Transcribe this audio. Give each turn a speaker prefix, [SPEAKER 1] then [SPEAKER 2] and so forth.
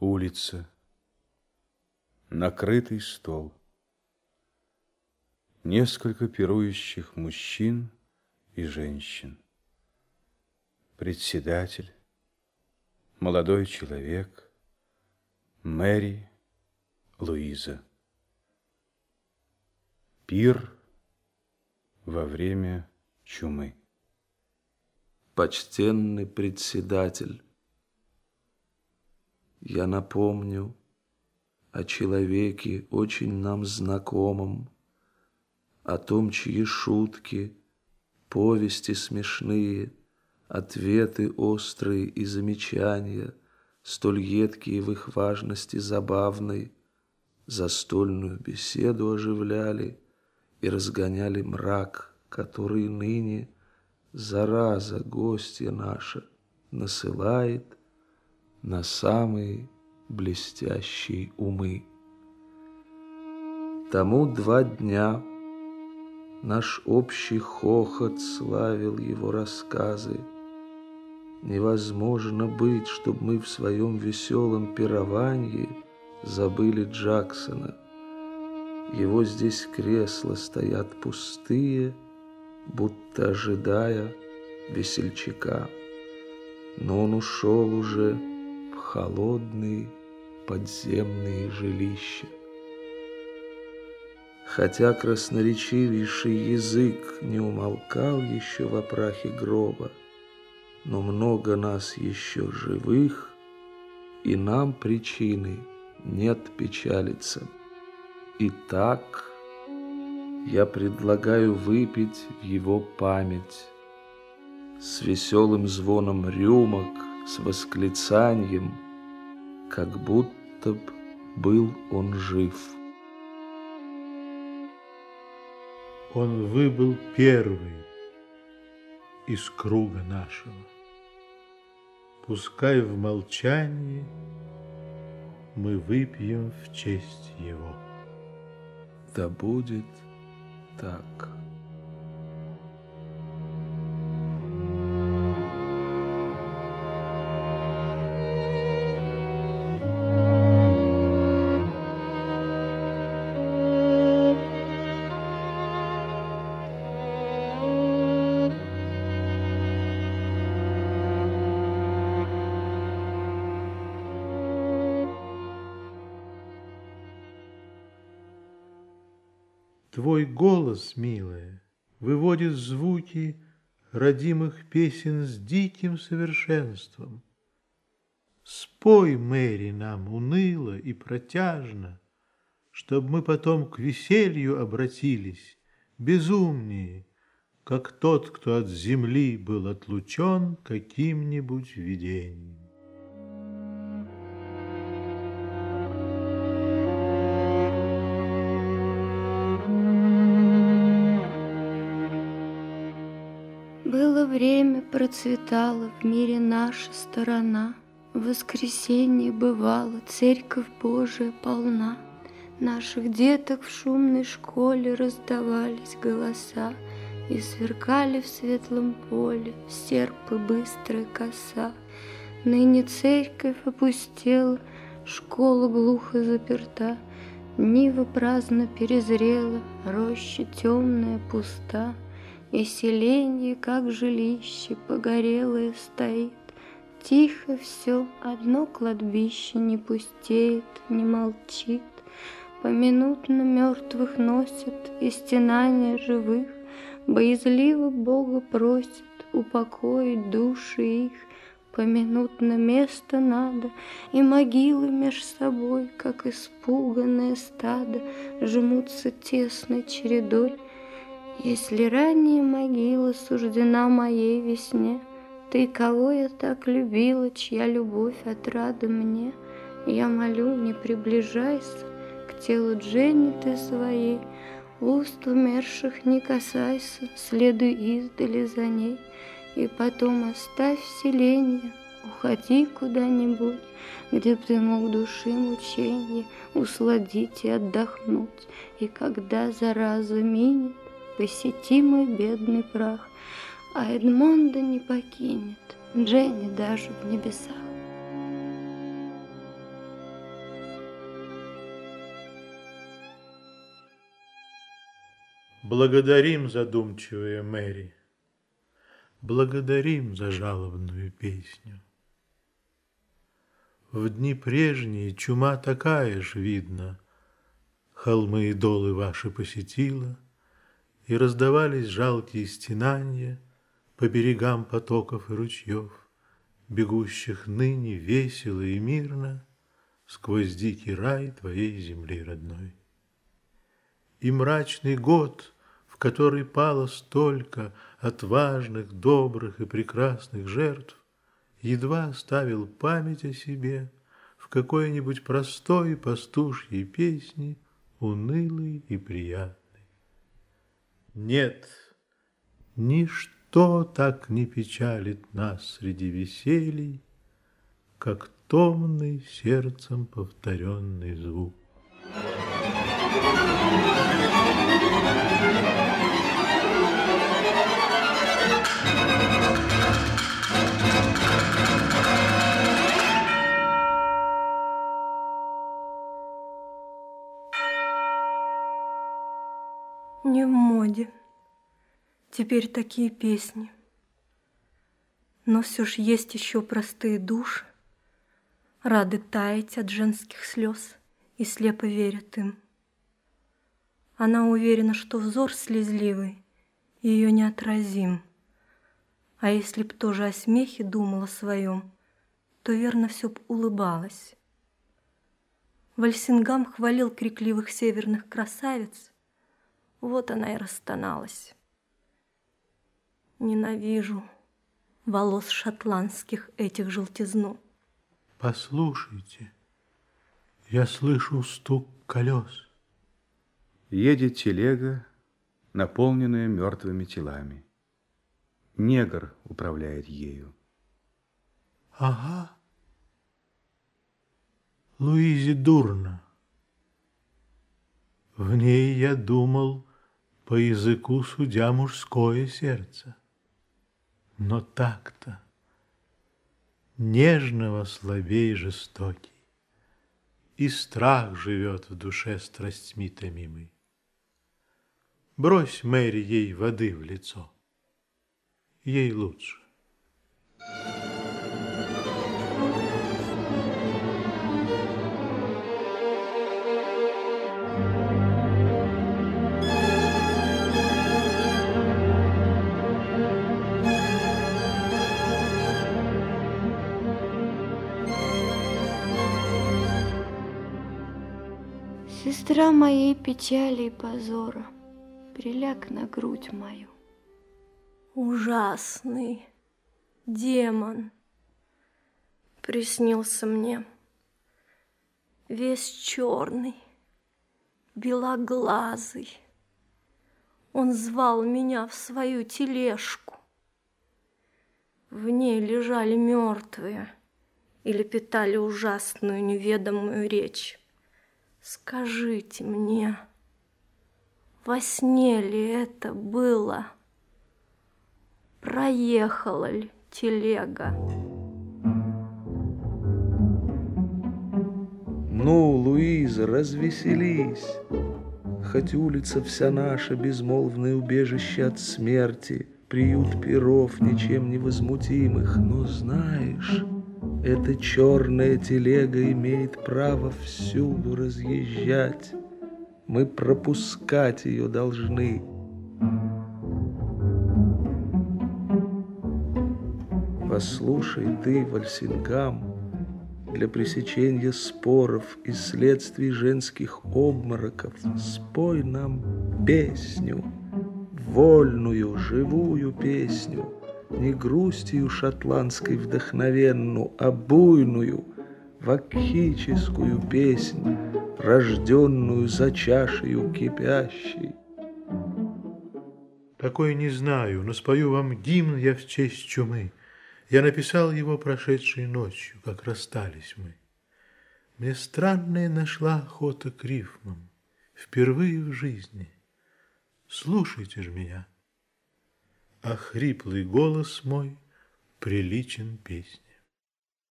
[SPEAKER 1] Улица. Накрытый стол. Несколько пирующих мужчин и женщин. Председатель, молодой человек, Мэри, Луиза. Пир во время чумы.
[SPEAKER 2] Почтенный председатель, я напомню о человеке, очень нам знакомом, о том, чьи шутки, повести смешные, ответы острые и замечания, столь едкие в их важности забавной, застольную беседу оживляли и разгоняли мрак, который ныне зараза гостья наша насылает на самые блестящие умы. Тому два дня наш общий хохот славил его рассказы. Невозможно быть, чтобы мы в своем веселом пировании забыли Джексона. Его здесь кресла стоят пустые, будто ожидая весельчака. Но он ушел уже, холодные подземные жилища. Хотя красноречивейший язык не умолкал еще в опрахе гроба, но много нас еще живых, и нам причины нет печалиться. Итак, я предлагаю выпить в его память с веселым звоном рюмок, с восклицанием, как будто б был он жив.
[SPEAKER 3] Он выбыл первый из круга нашего. Пускай в молчании мы выпьем в честь его.
[SPEAKER 2] Да будет так.
[SPEAKER 3] Твой голос, милая, выводит звуки родимых песен с диким совершенством. Спой, Мэри, нам уныло и протяжно, Чтоб мы потом к веселью обратились, Безумнее, как тот, кто от земли был отлучен Каким-нибудь видением.
[SPEAKER 4] Время, процветала в мире наша сторона. В воскресенье бывало, церковь Божия полна. Наших деток в шумной школе раздавались голоса, И сверкали в светлом поле серпы быстрая коса. Ныне церковь опустела, школа глухо заперта, Нива праздно перезрела, роща темная пуста — и селенье, как жилище, погорелое стоит. Тихо все, одно кладбище не пустеет, не молчит. Поминутно мертвых носят и стенания живых, Боязливо Бога просит упокоить души их. Поминутно место надо, и могилы меж собой, Как испуганное стадо, жмутся тесной чередой. Если ранняя могила суждена моей весне, Ты, кого я так любила, чья любовь отрада мне, Я молю, не приближайся к телу Дженни ты своей, Уст умерших не касайся, следуй издали за ней, И потом оставь селение, уходи куда-нибудь, Где б ты мог души мученье усладить и отдохнуть, И когда зараза минет, посетимый бедный прах, а Эдмонда не покинет Дженни даже в небесах.
[SPEAKER 3] Благодарим задумчивая Мэри, благодарим за жалобную песню. В дни прежние чума такая ж видна, холмы и долы ваши посетила — и раздавались жалкие стенания По берегам потоков и ручьев, Бегущих ныне весело и мирно Сквозь дикий рай твоей земли родной. И мрачный год, в который пало столько Отважных, добрых и прекрасных жертв, Едва оставил память о себе В какой-нибудь простой пастушьей песне — унылый и приятный. Нет, ничто так не печалит нас среди веселий, Как томный сердцем повторенный звук.
[SPEAKER 5] Не в моде. Теперь такие песни. Но все ж есть еще простые души, Рады таять от женских слез И слепо верят им. Она уверена, что взор слезливый Ее неотразим. А если б тоже о смехе думала своем, То верно все б улыбалась. Вальсингам хвалил крикливых северных красавиц, вот она и расстоналась. Ненавижу волос шотландских этих желтизну.
[SPEAKER 3] Послушайте, я слышу стук колес.
[SPEAKER 1] Едет телега, наполненная мертвыми телами. Негр управляет ею.
[SPEAKER 3] Ага. Луизе дурно. В ней я думал, по языку судя мужское сердце. Но так-то нежного слабей жестокий, И страх живет в душе страстьми томимый. Брось, Мэри, ей воды в лицо, ей лучше.
[SPEAKER 4] Сестра моей печали и позора, приляг на грудь мою.
[SPEAKER 5] Ужасный демон приснился мне, весь черный, белоглазый. Он звал меня в свою тележку. В ней лежали мертвые или питали ужасную неведомую речь. Скажите мне, во сне ли это было? Проехала ли телега?
[SPEAKER 2] Ну, Луиза, развеселись. Хоть улица вся наша, безмолвное убежище от смерти, приют перов ничем не возмутимых, но знаешь... Эта черная телега имеет право всюду разъезжать. Мы пропускать ее должны. Послушай ты, Вальсингам, для пресечения споров и следствий женских обмороков спой нам песню, вольную, живую песню — не грустью шотландской вдохновенну, а буйную, вакхическую песнь, рожденную за чашею кипящей.
[SPEAKER 3] Такой не знаю, но спою вам гимн я в честь чумы. Я написал его прошедшей ночью, как расстались мы. Мне странная нашла охота к рифмам, впервые в жизни. Слушайте же меня а хриплый голос мой приличен песне.